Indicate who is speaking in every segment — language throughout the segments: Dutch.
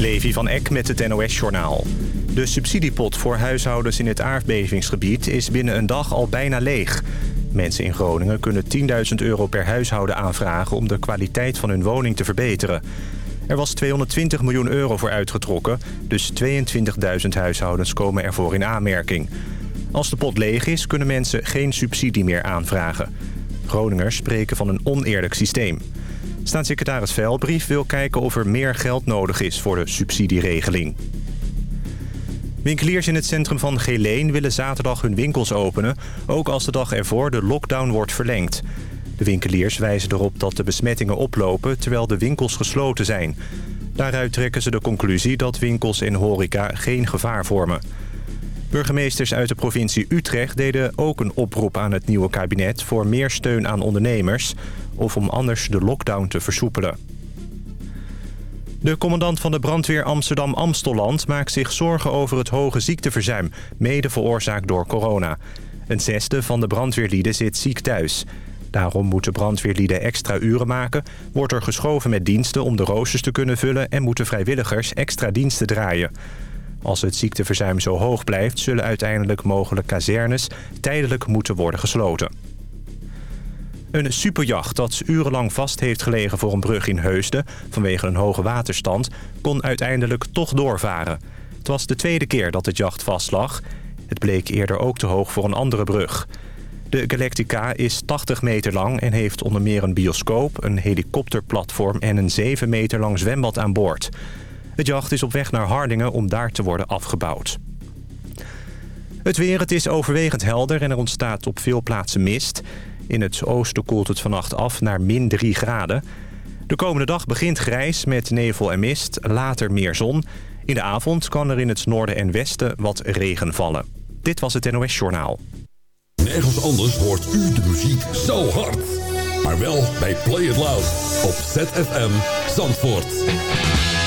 Speaker 1: Levi van Eck met het NOS-journaal. De subsidiepot voor huishoudens in het aardbevingsgebied is binnen een dag al bijna leeg. Mensen in Groningen kunnen 10.000 euro per huishouden aanvragen... om de kwaliteit van hun woning te verbeteren. Er was 220 miljoen euro voor uitgetrokken... dus 22.000 huishoudens komen ervoor in aanmerking. Als de pot leeg is, kunnen mensen geen subsidie meer aanvragen. Groningers spreken van een oneerlijk systeem. Staatssecretaris Velbrief wil kijken of er meer geld nodig is voor de subsidieregeling. Winkeliers in het centrum van Geleen willen zaterdag hun winkels openen... ook als de dag ervoor de lockdown wordt verlengd. De winkeliers wijzen erop dat de besmettingen oplopen terwijl de winkels gesloten zijn. Daaruit trekken ze de conclusie dat winkels en horeca geen gevaar vormen. Burgemeesters uit de provincie Utrecht deden ook een oproep aan het nieuwe kabinet... voor meer steun aan ondernemers of om anders de lockdown te versoepelen. De commandant van de brandweer Amsterdam-Amstelland maakt zich zorgen over het hoge ziekteverzuim, mede veroorzaakt door corona. Een zesde van de brandweerlieden zit ziek thuis. Daarom moeten brandweerlieden extra uren maken, wordt er geschoven met diensten om de roosters te kunnen vullen en moeten vrijwilligers extra diensten draaien. Als het ziekteverzuim zo hoog blijft, zullen uiteindelijk mogelijk kazernes tijdelijk moeten worden gesloten. Een superjacht dat urenlang vast heeft gelegen voor een brug in Heusden... vanwege een hoge waterstand, kon uiteindelijk toch doorvaren. Het was de tweede keer dat het jacht vastlag. Het bleek eerder ook te hoog voor een andere brug. De Galactica is 80 meter lang en heeft onder meer een bioscoop... een helikopterplatform en een 7 meter lang zwembad aan boord. Het jacht is op weg naar Hardingen om daar te worden afgebouwd. Het weer, het is overwegend helder en er ontstaat op veel plaatsen mist... In het oosten koelt het vannacht af naar min 3 graden. De komende dag begint grijs met nevel en mist, later meer zon. In de avond kan er in het noorden en westen wat regen vallen. Dit was het NOS Journaal.
Speaker 2: Nergens anders hoort u de muziek zo hard. Maar wel bij Play It Loud op ZFM Zandvoort.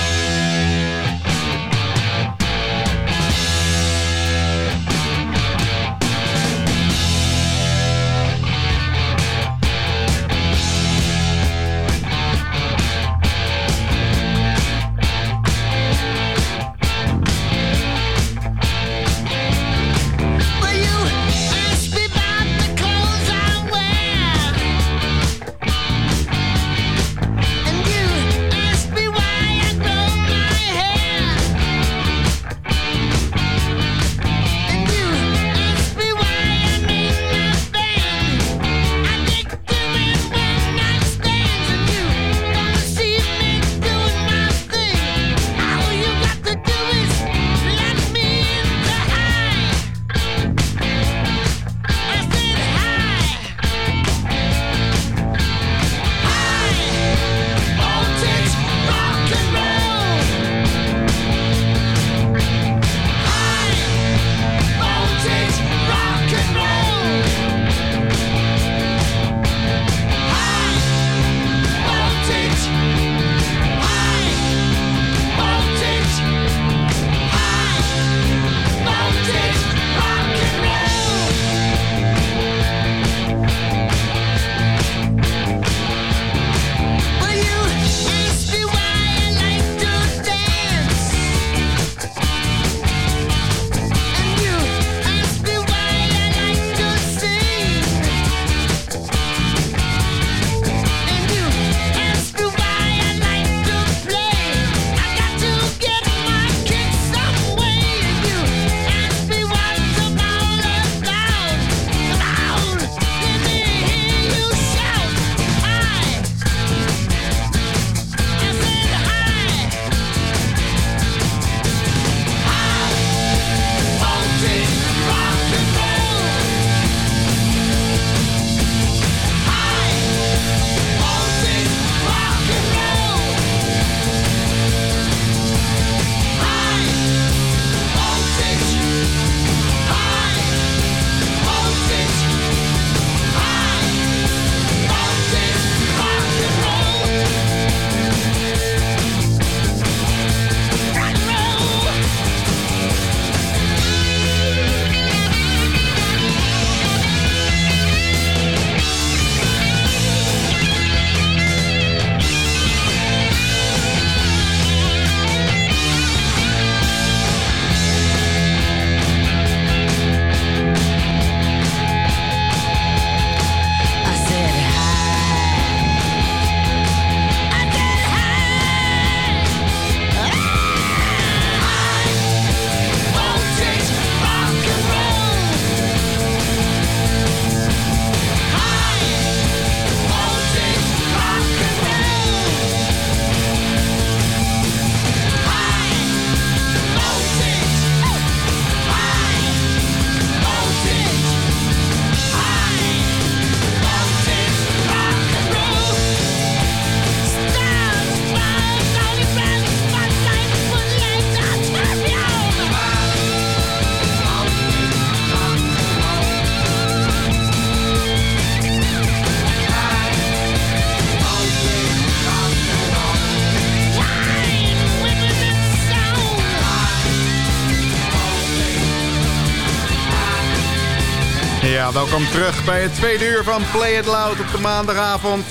Speaker 3: Ja, welkom terug bij het tweede uur van Play It Loud op de maandagavond.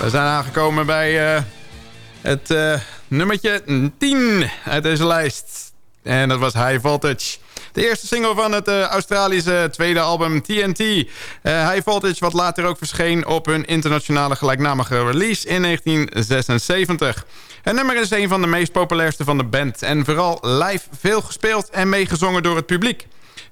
Speaker 3: We zijn aangekomen bij uh, het uh, nummertje 10 uit deze lijst. En dat was High Voltage. De eerste single van het uh, Australische tweede album TNT. High Voltage, wat later ook verscheen op hun internationale gelijknamige release in 1976. Het nummer is een van de meest populairste van de band. En vooral live veel gespeeld en meegezongen door het publiek.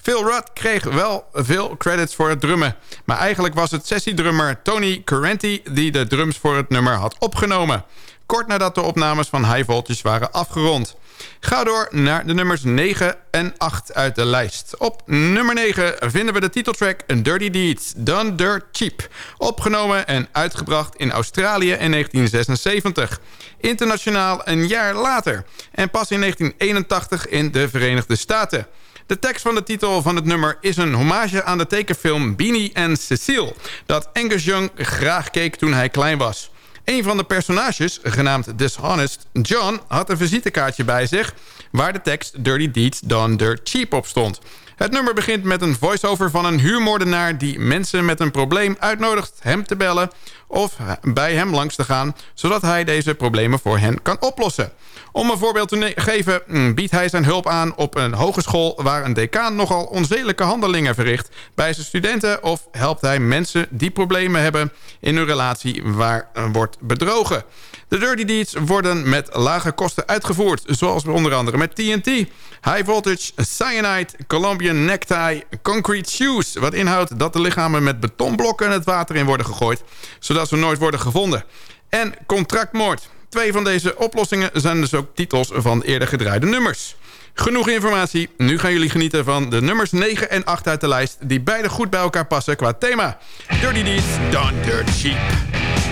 Speaker 3: Phil Rudd kreeg wel veel credits voor het drummen. Maar eigenlijk was het sessiedrummer Tony Currenti... die de drums voor het nummer had opgenomen. Kort nadat de opnames van High Voltage waren afgerond. Ga door naar de nummers 9 en 8 uit de lijst. Op nummer 9 vinden we de titeltrack Dirty Deeds, Done Dirt Cheap. Opgenomen en uitgebracht in Australië in 1976. Internationaal een jaar later. En pas in 1981 in de Verenigde Staten. De tekst van de titel van het nummer is een hommage aan de tekenfilm Beanie and Cecile... dat Angus Young graag keek toen hij klein was. Een van de personages, genaamd Dishonest John... had een visitekaartje bij zich waar de tekst Dirty Deeds Done Dirt Cheap op stond. Het nummer begint met een voice-over van een huurmoordenaar... die mensen met een probleem uitnodigt hem te bellen... of bij hem langs te gaan... zodat hij deze problemen voor hen kan oplossen. Om een voorbeeld te geven mm, biedt hij zijn hulp aan op een hogeschool... waar een decaan nogal onzedelijke handelingen verricht bij zijn studenten... of helpt hij mensen die problemen hebben in hun relatie waar wordt bedrogen. De Dirty Deeds worden met lage kosten uitgevoerd... zoals onder andere met TNT, High Voltage, Cyanide, Colombian Necktie, Concrete Shoes... wat inhoudt dat de lichamen met betonblokken het water in worden gegooid... ze nooit worden gevonden. En Contractmoord. Twee van deze oplossingen zijn dus ook titels van eerder gedraaide nummers. Genoeg informatie. Nu gaan jullie genieten van de nummers 9 en 8 uit de lijst... die beide goed bij elkaar passen qua thema. Dirty Deeds, Done Dirt Cheap.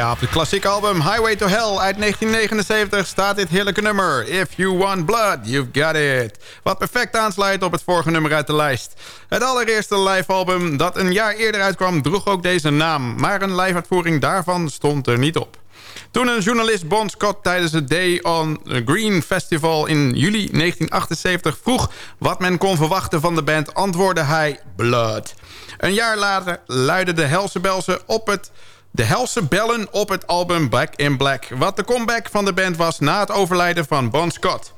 Speaker 3: Ja, op het klassieke album Highway to Hell uit 1979 staat dit heerlijke nummer. If you want blood, you've got it. Wat perfect aansluit op het vorige nummer uit de lijst. Het allereerste live-album dat een jaar eerder uitkwam droeg ook deze naam. Maar een live-uitvoering daarvan stond er niet op. Toen een journalist Bon Scott tijdens het Day on Green Festival in juli 1978 vroeg wat men kon verwachten van de band, antwoordde hij Blood. Een jaar later luidde de Helse Belsen op het de helse bellen op het album Back in Black... wat de comeback van de band was na het overlijden van Bon Scott.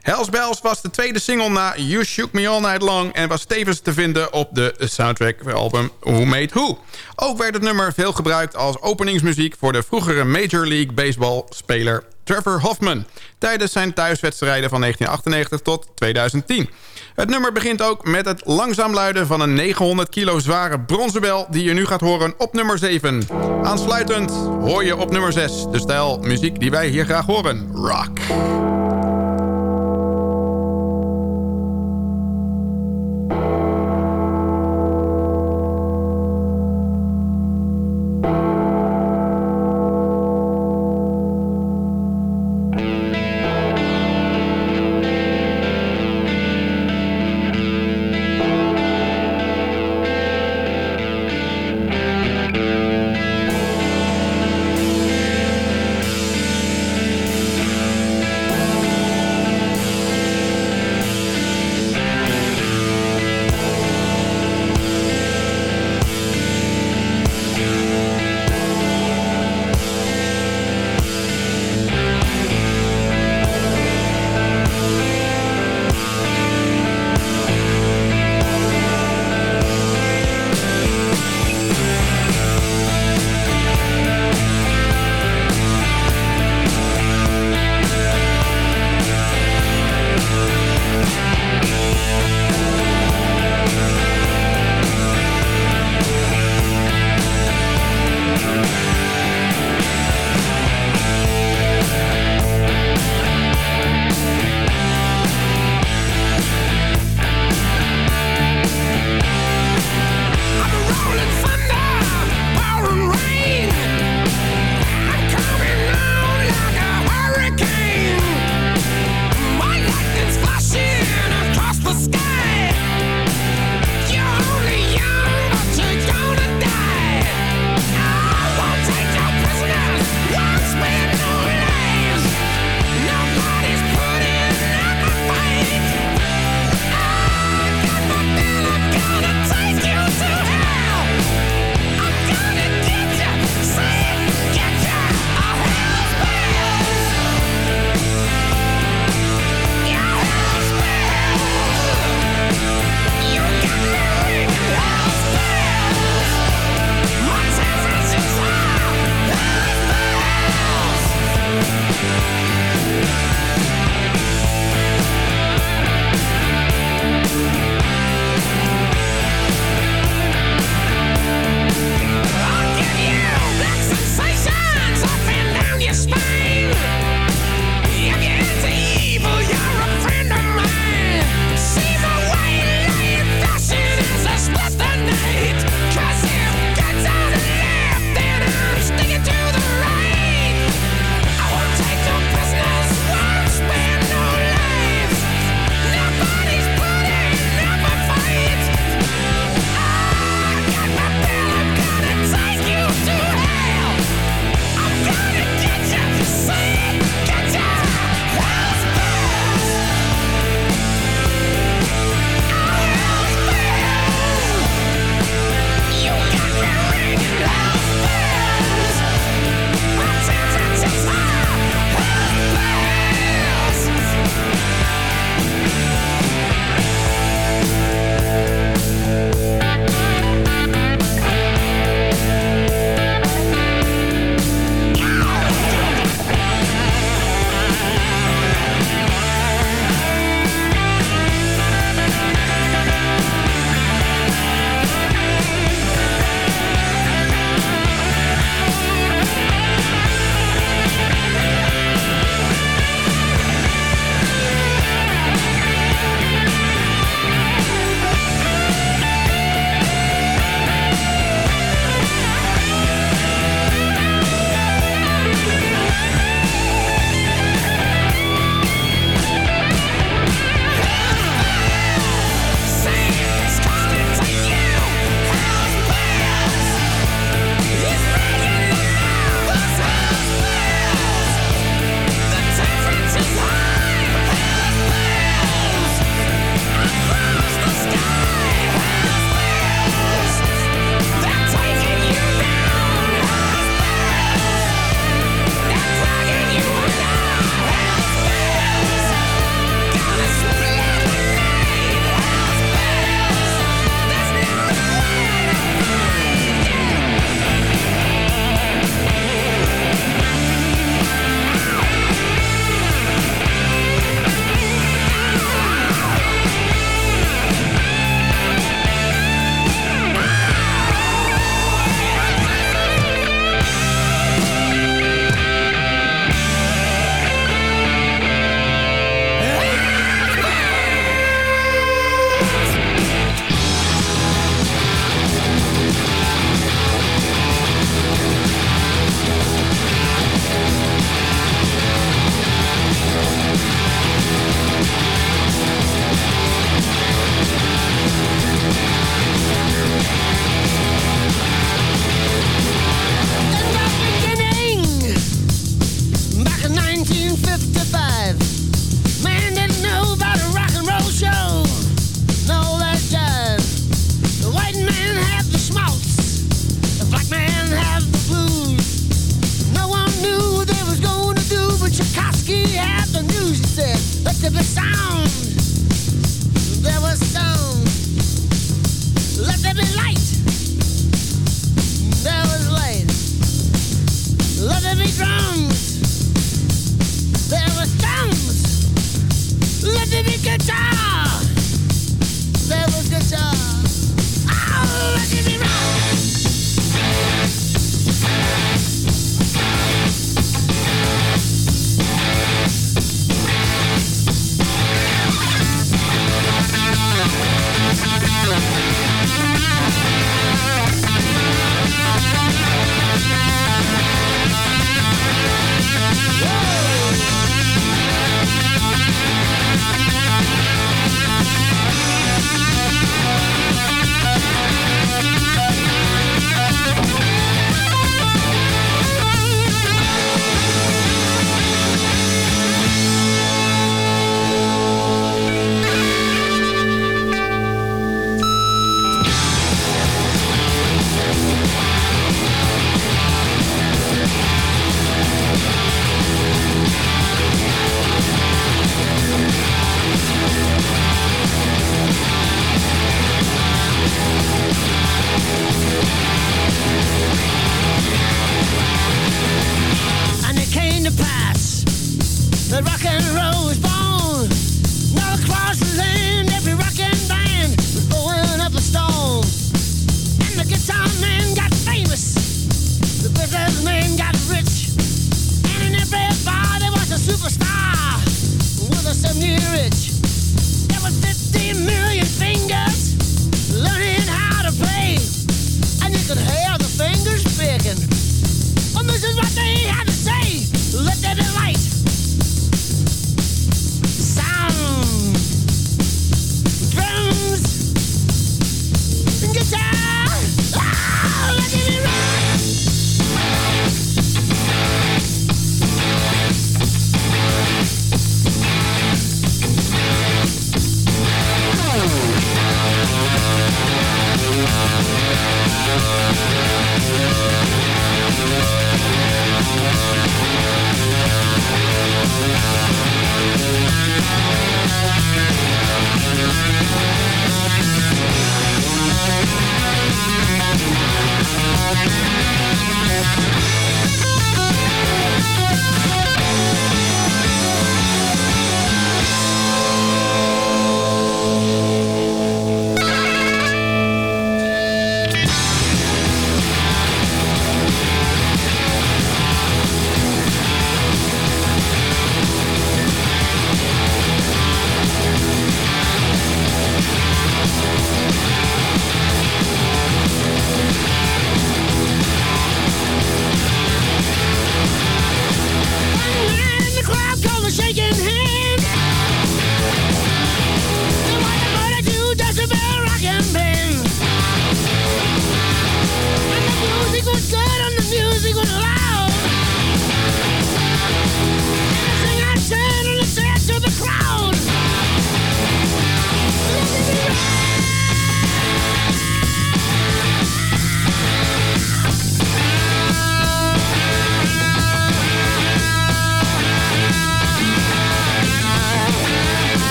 Speaker 3: Hells Bells was de tweede single na You Shook Me All Night Long... en was tevens te vinden op de soundtrack-album Who Made Who. Ook werd het nummer veel gebruikt als openingsmuziek... voor de vroegere Major League Baseball-speler Trevor Hoffman... tijdens zijn thuiswedstrijden van 1998 tot 2010. Het nummer begint ook met het langzaam luiden van een 900 kilo zware bronzen bel... die je nu gaat horen op nummer 7. Aansluitend hoor je op nummer 6 de stijl muziek die wij hier graag horen. Rock.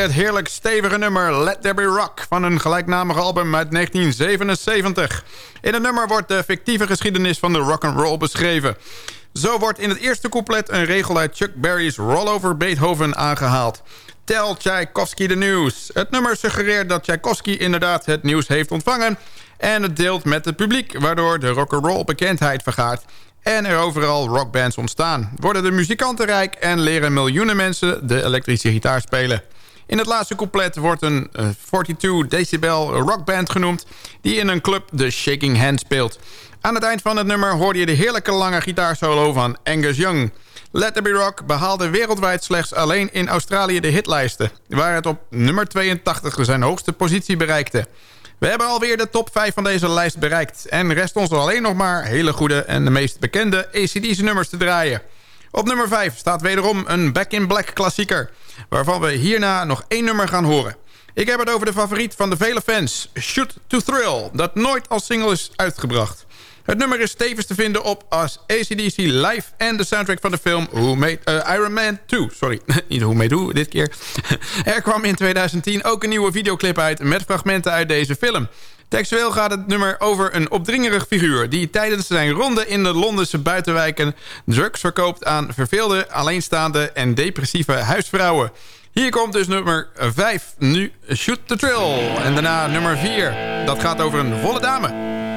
Speaker 3: Het heerlijk stevige nummer Let There Be Rock... van een gelijknamige album uit 1977. In het nummer wordt de fictieve geschiedenis van de rock and roll beschreven. Zo wordt in het eerste couplet een regel uit Chuck Berry's Rollover Beethoven aangehaald. Tell Tchaikovsky the news. Het nummer suggereert dat Tchaikovsky inderdaad het nieuws heeft ontvangen... en het deelt met het publiek, waardoor de rock'n'roll bekendheid vergaart en er overal rockbands ontstaan. Worden de muzikanten rijk en leren miljoenen mensen de elektrische gitaar spelen. In het laatste couplet wordt een 42 eh, decibel rockband genoemd... die in een club de Shaking Hand speelt. Aan het eind van het nummer hoorde je de heerlijke lange gitaarsolo van Angus Young. Let There Be Rock behaalde wereldwijd slechts alleen in Australië de hitlijsten... waar het op nummer 82 zijn hoogste positie bereikte. We hebben alweer de top 5 van deze lijst bereikt. En rest ons alleen nog maar hele goede en de meest bekende ACDC nummers te draaien. Op nummer 5 staat wederom een Back in Black klassieker... waarvan we hierna nog één nummer gaan horen. Ik heb het over de favoriet van de vele fans, Shoot to Thrill... dat nooit als single is uitgebracht. Het nummer is tevens te vinden op als ACDC Live... en de soundtrack van de film uh, Iron Man 2. Sorry, niet Who Made dit keer. er kwam in 2010 ook een nieuwe videoclip uit... met fragmenten uit deze film. Textueel gaat het nummer over een opdringerig figuur... die tijdens zijn ronde in de Londense buitenwijken... drugs verkoopt aan verveelde, alleenstaande en depressieve huisvrouwen. Hier komt dus nummer 5, nu Shoot the Trill. En daarna nummer 4, dat gaat over een volle dame.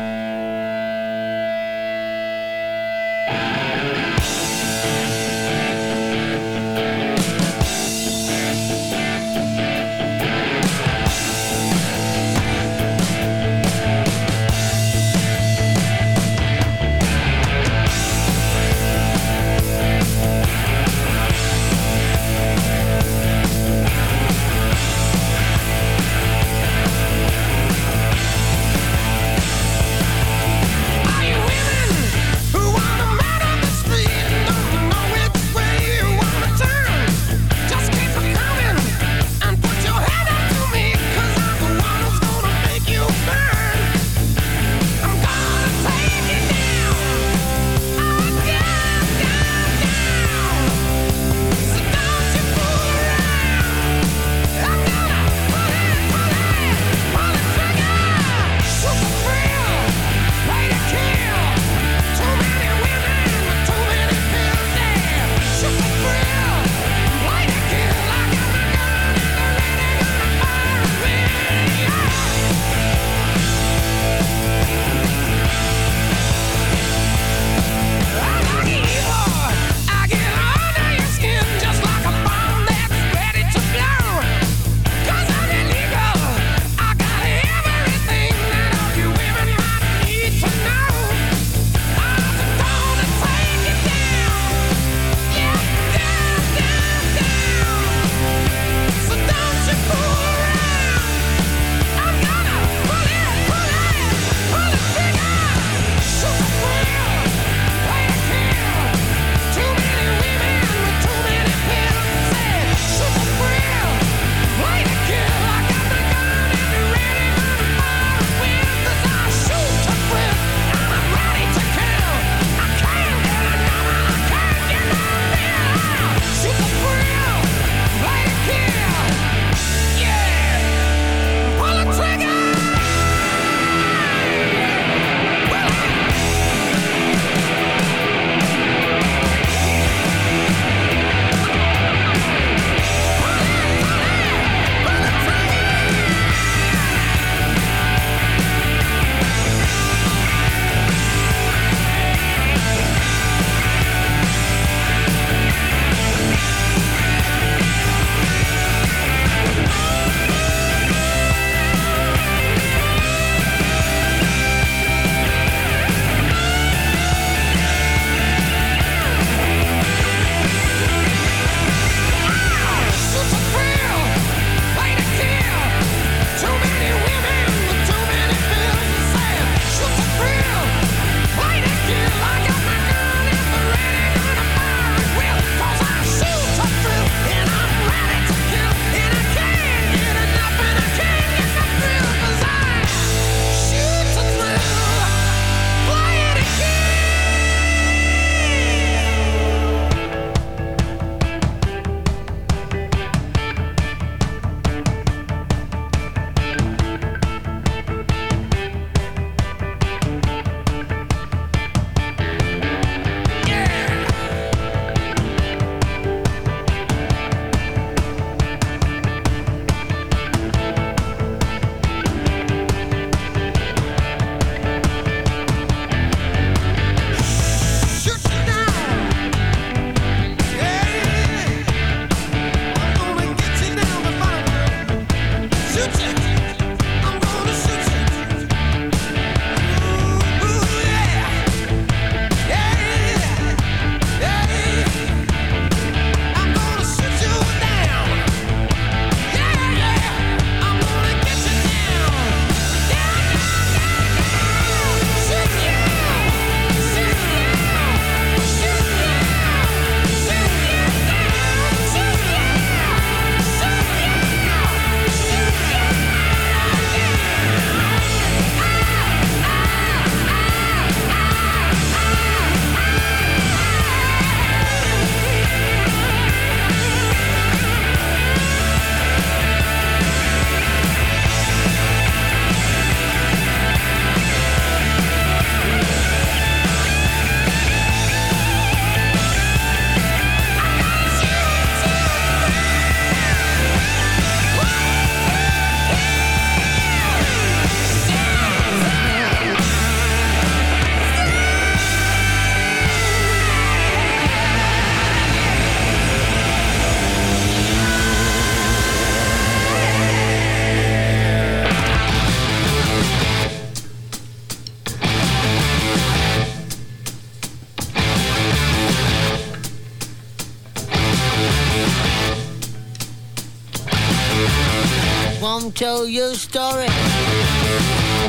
Speaker 4: Mom tell you a story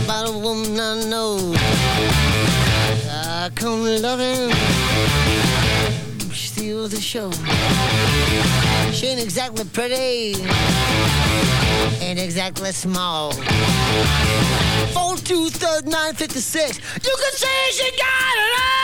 Speaker 4: about a woman I know. I come loving, steal the show. She ain't exactly pretty, ain't exactly small. Four two third nine fifty six. You can say she got it.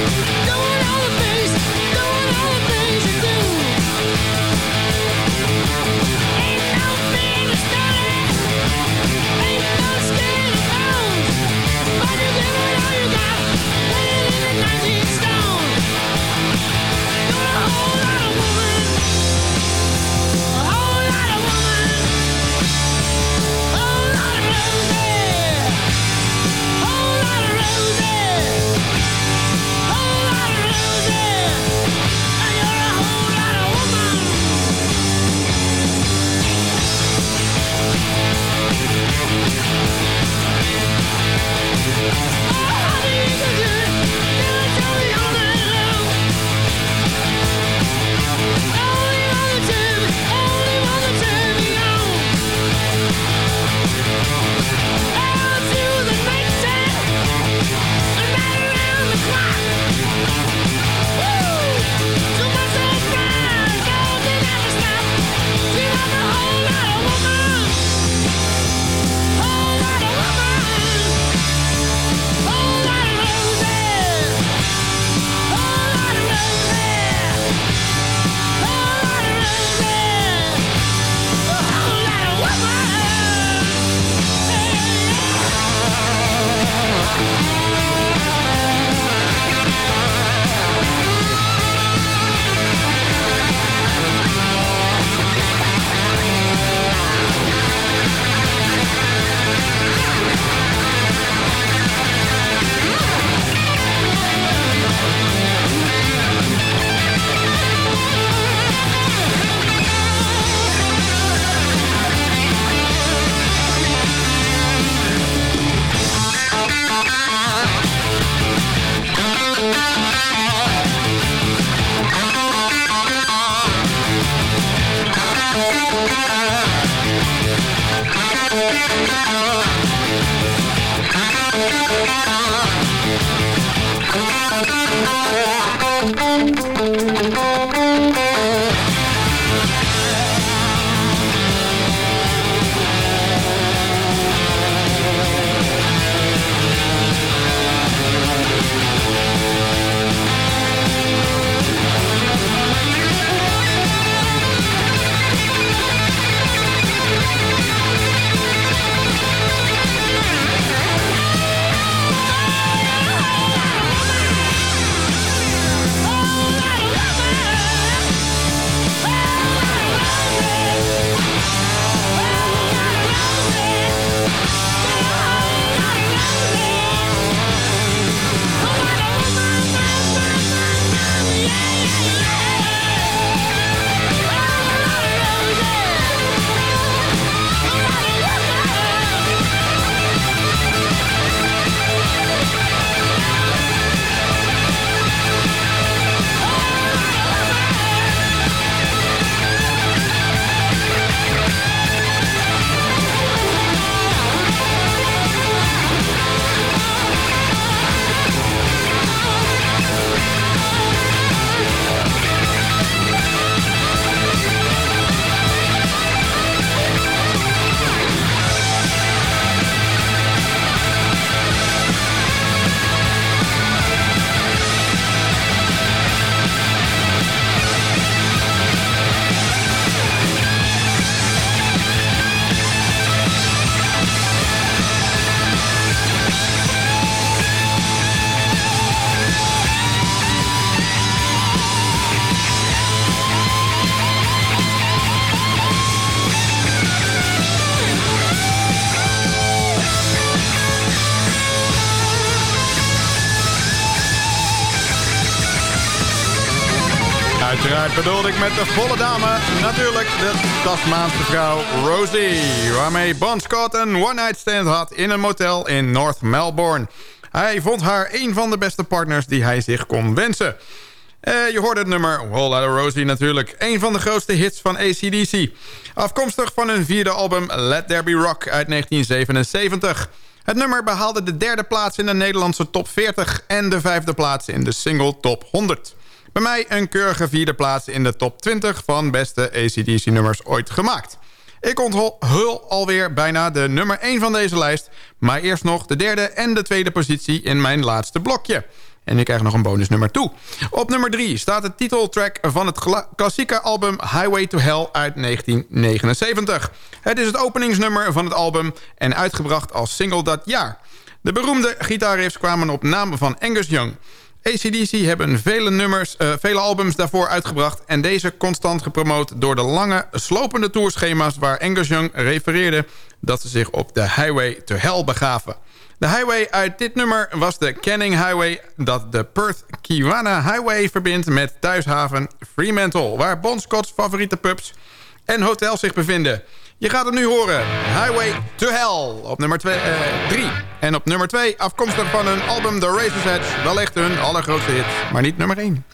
Speaker 4: No
Speaker 3: one else bedoelde ik met de volle dame natuurlijk de Tasmaanse vrouw Rosie... waarmee Bon Scott een one-night stand had in een motel in North Melbourne. Hij vond haar een van de beste partners die hij zich kon wensen. Uh, je hoorde het nummer Whole Lotta Rosie natuurlijk. Een van de grootste hits van ACDC. Afkomstig van hun vierde album Let There Be Rock uit 1977. Het nummer behaalde de derde plaats in de Nederlandse top 40... en de vijfde plaats in de single top 100. Bij mij een keurige vierde plaats in de top 20 van beste ACDC-nummers ooit gemaakt. Ik onthul alweer bijna de nummer 1 van deze lijst... maar eerst nog de derde en de tweede positie in mijn laatste blokje. En ik krijg nog een bonusnummer toe. Op nummer 3 staat de titeltrack van het klassieke album Highway to Hell uit 1979. Het is het openingsnummer van het album en uitgebracht als single dat jaar. De beroemde gitaarriffs kwamen op naam van Angus Young... ACDC hebben vele, nummers, uh, vele albums daarvoor uitgebracht... en deze constant gepromoot door de lange, slopende tourschema's... waar Angus Young refereerde dat ze zich op de Highway to Hell begaven. De highway uit dit nummer was de Canning Highway... dat de Perth-Kiwana Highway verbindt met thuishaven Fremantle... waar Bon Scott's favoriete pubs en hotels zich bevinden... Je gaat het nu horen. Highway to Hell op nummer 3. Uh, en op nummer 2, afkomstig van hun album The Razor's Edge... wellicht hun allergrootste hit, maar niet nummer 1.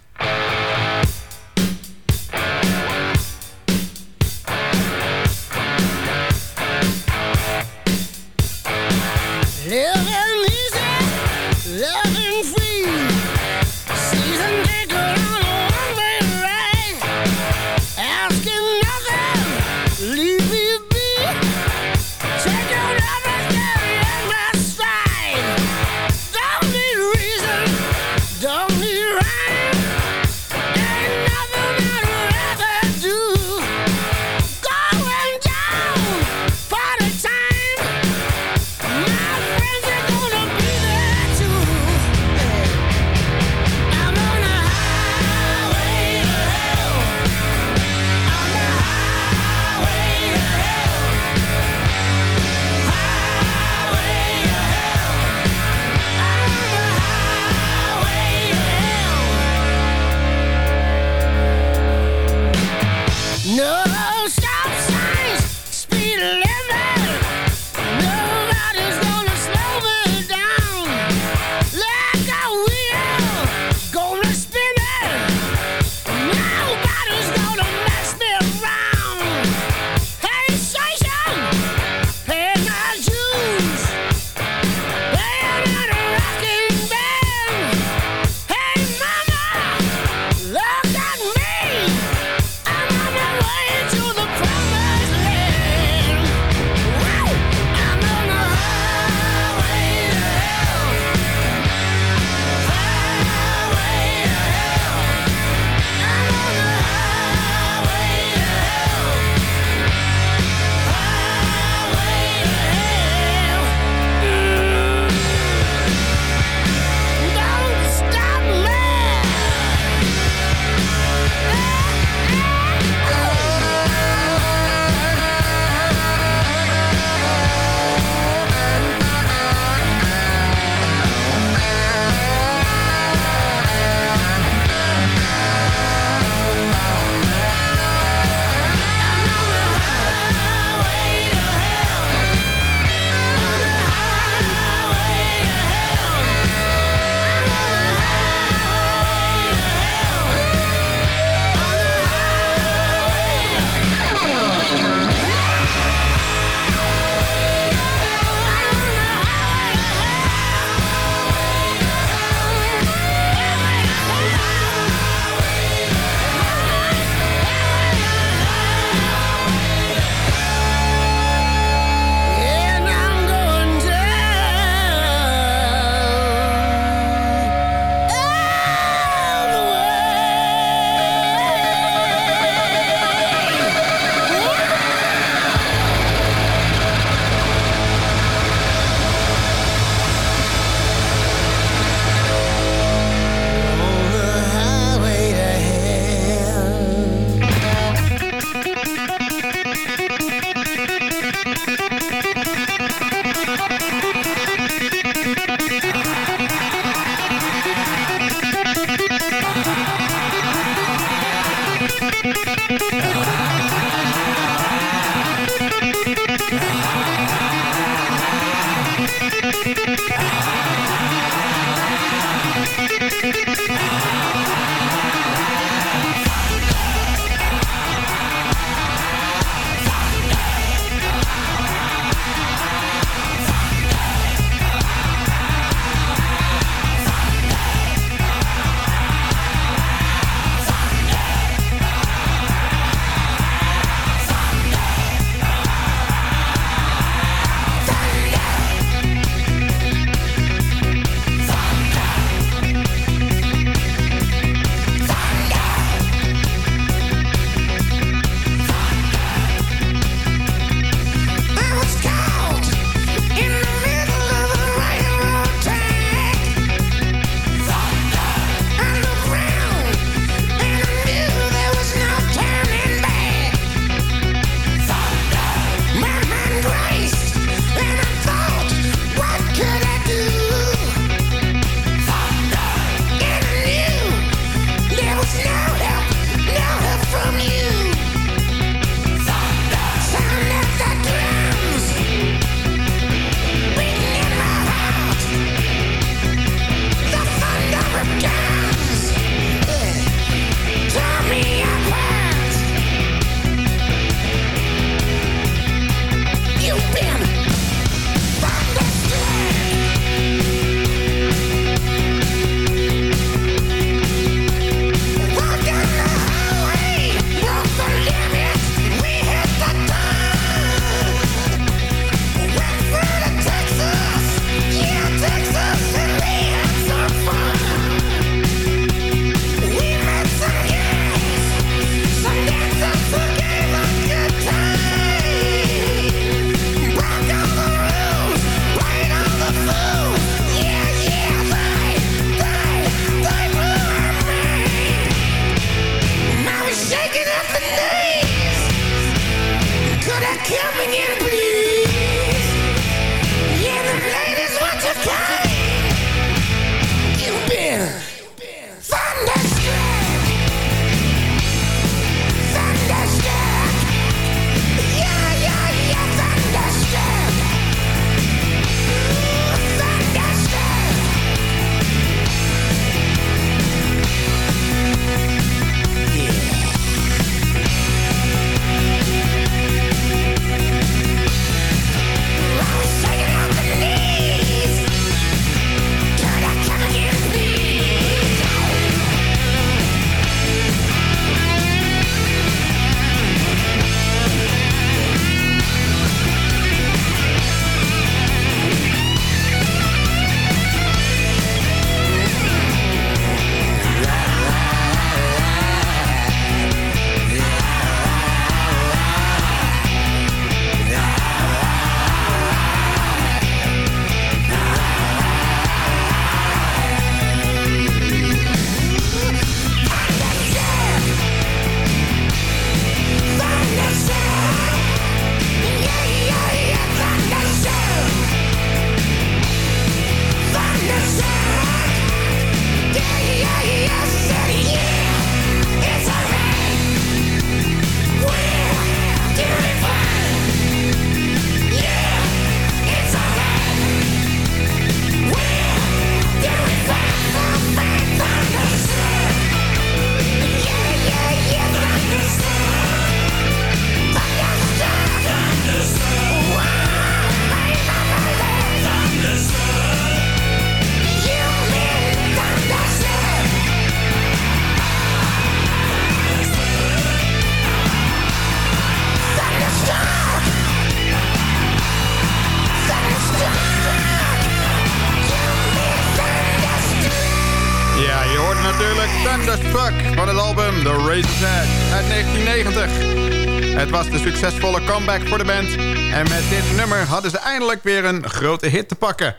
Speaker 3: Comeback voor de band. En met dit nummer hadden ze eindelijk weer een grote hit te pakken.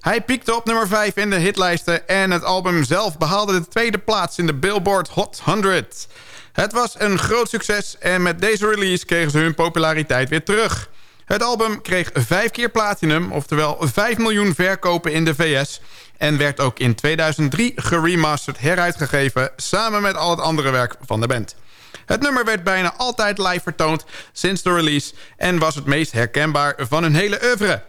Speaker 3: Hij piekte op nummer 5 in de hitlijsten... en het album zelf behaalde de tweede plaats in de Billboard Hot 100. Het was een groot succes en met deze release kregen ze hun populariteit weer terug. Het album kreeg vijf keer platinum, oftewel 5 miljoen verkopen in de VS... en werd ook in 2003 geremasterd heruitgegeven... samen met al het andere werk van de band. Het nummer werd bijna altijd live vertoond sinds de release... en was het meest herkenbaar van hun hele oeuvre...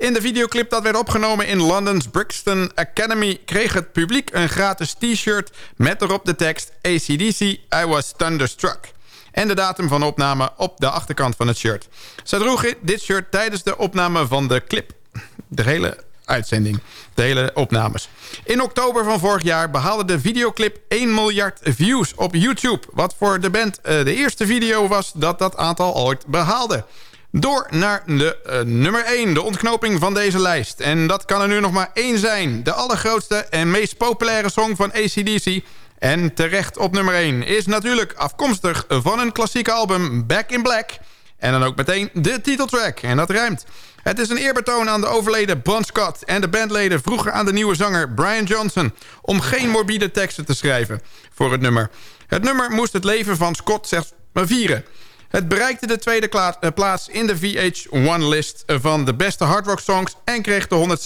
Speaker 3: In de videoclip dat werd opgenomen in London's Brixton Academy... kreeg het publiek een gratis t-shirt met erop de tekst... ACDC, I was thunderstruck. En de datum van opname op de achterkant van het shirt. Ze droegen dit shirt tijdens de opname van de clip. De hele uitzending. De hele opnames. In oktober van vorig jaar behaalde de videoclip 1 miljard views op YouTube. Wat voor de band uh, de eerste video was dat dat aantal ooit behaalde. Door naar de uh, nummer 1, de ontknoping van deze lijst. En dat kan er nu nog maar één zijn. De allergrootste en meest populaire song van ACDC... En terecht op nummer 1 is natuurlijk afkomstig van een klassieke album Back in Black. En dan ook meteen de titeltrack. En dat ruimt. Het is een eerbetoon aan de overleden Bon Scott... en de bandleden vroegen aan de nieuwe zanger Brian Johnson... om geen morbide teksten te schrijven voor het nummer. Het nummer moest het leven van Scott zelfs maar vieren. Het bereikte de tweede eh, plaats in de VH1-list van de beste hardrock songs... en kreeg de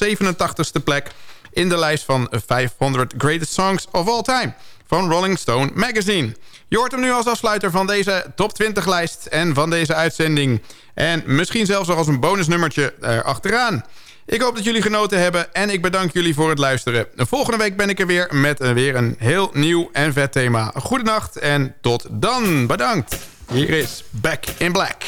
Speaker 3: 187ste plek in de lijst van 500 Greatest Songs of All Time... van Rolling Stone Magazine. Je hoort hem nu als afsluiter van deze top 20-lijst en van deze uitzending. En misschien zelfs nog als een bonusnummertje erachteraan. Ik hoop dat jullie genoten hebben en ik bedank jullie voor het luisteren. Volgende week ben ik er weer met weer een heel nieuw en vet thema. Goedenacht en tot dan. Bedankt. Hier is Back in Black.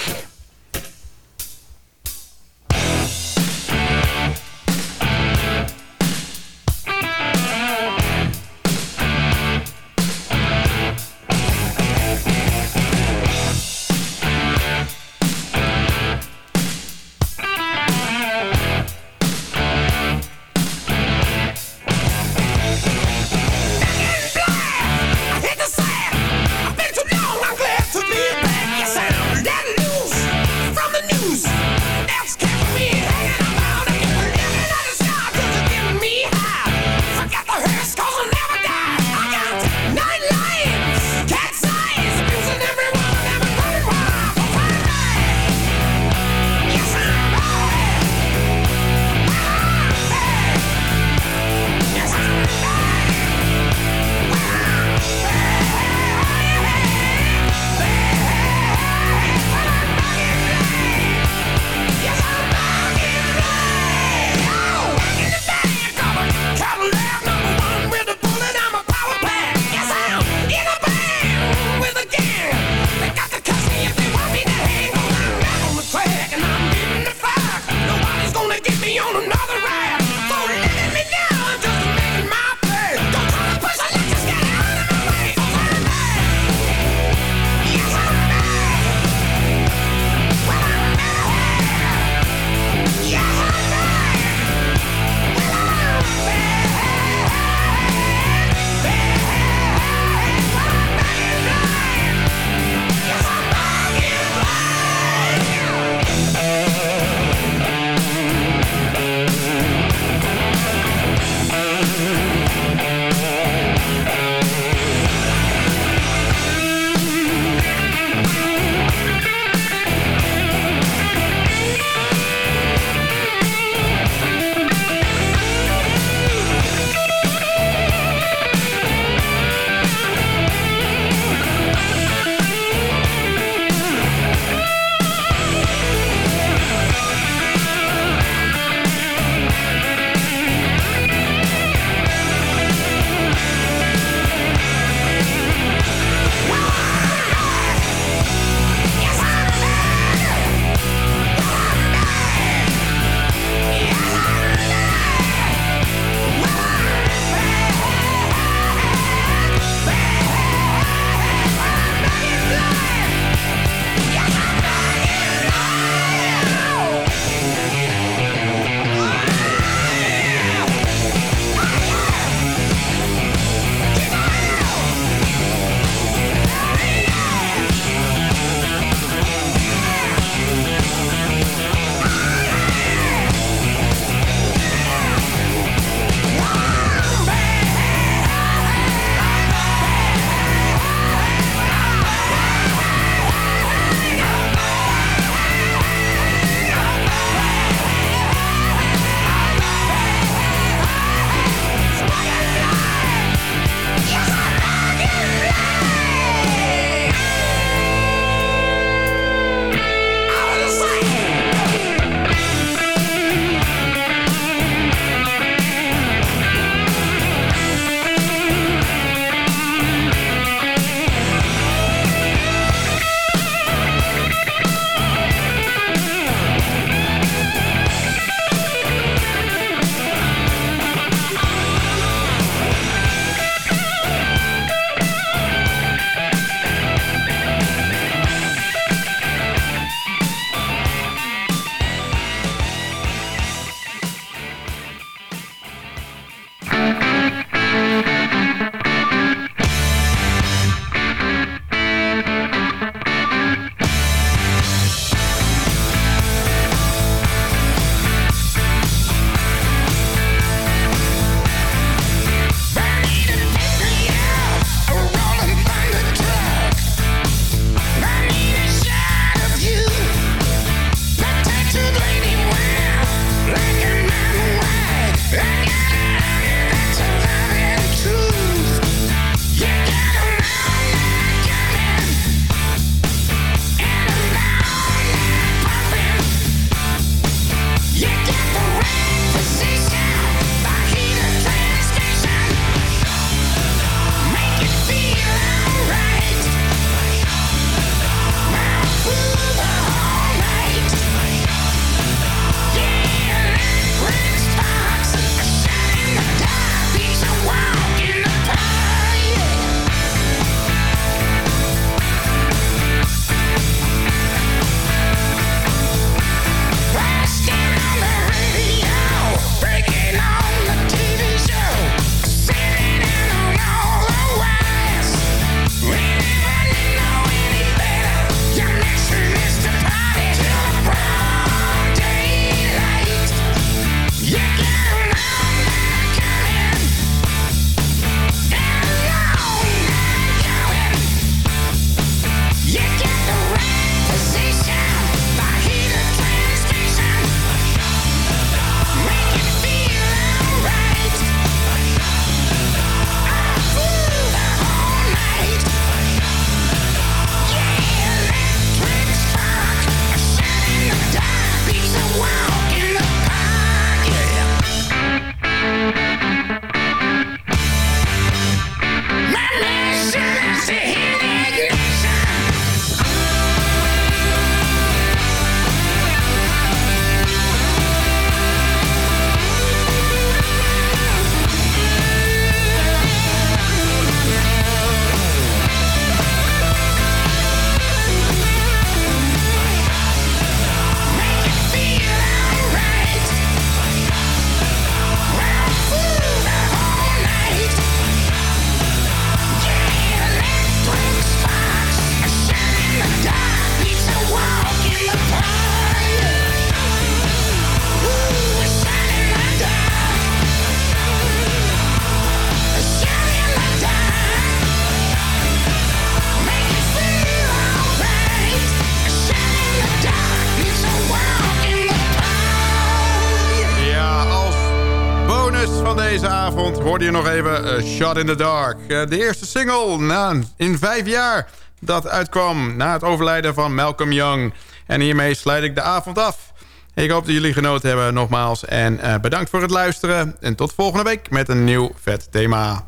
Speaker 3: Hoorde je nog even Shot in the Dark. de eerste single na, in vijf jaar dat uitkwam na het overlijden van Malcolm Young. En hiermee sluit ik de avond af. Ik hoop dat jullie genoten hebben nogmaals. En bedankt voor het luisteren. En tot volgende week met een nieuw vet thema.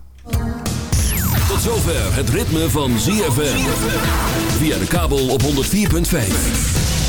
Speaker 5: Tot zover het ritme van ZFM. Via de kabel op 104.5.